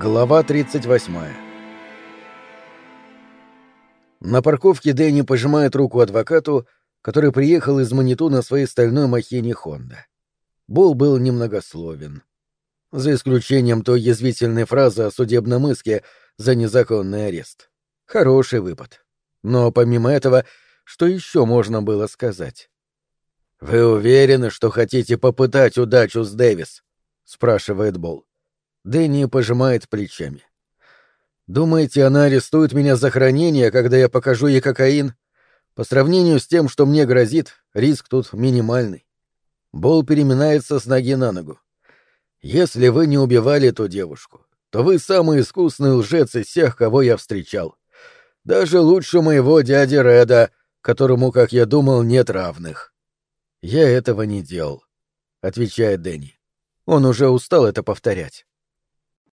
Глава 38 На парковке Дэнни пожимает руку адвокату, который приехал из Маниту на своей стальной махине Хонда. Бол был немногословен. За исключением той язвительной фразы о судебном иске за незаконный арест. Хороший выпад. Но помимо этого, что еще можно было сказать? «Вы уверены, что хотите попытать удачу с Дэвис?» — спрашивает Бол. Дэнни пожимает плечами. «Думаете, она арестует меня за хранение, когда я покажу ей кокаин? По сравнению с тем, что мне грозит, риск тут минимальный». Бол переминается с ноги на ногу. «Если вы не убивали эту девушку, то вы самый искусный лжец из всех, кого я встречал. Даже лучше моего дяди Реда, которому, как я думал, нет равных». «Я этого не делал», — отвечает Дэнни. Он уже устал это повторять.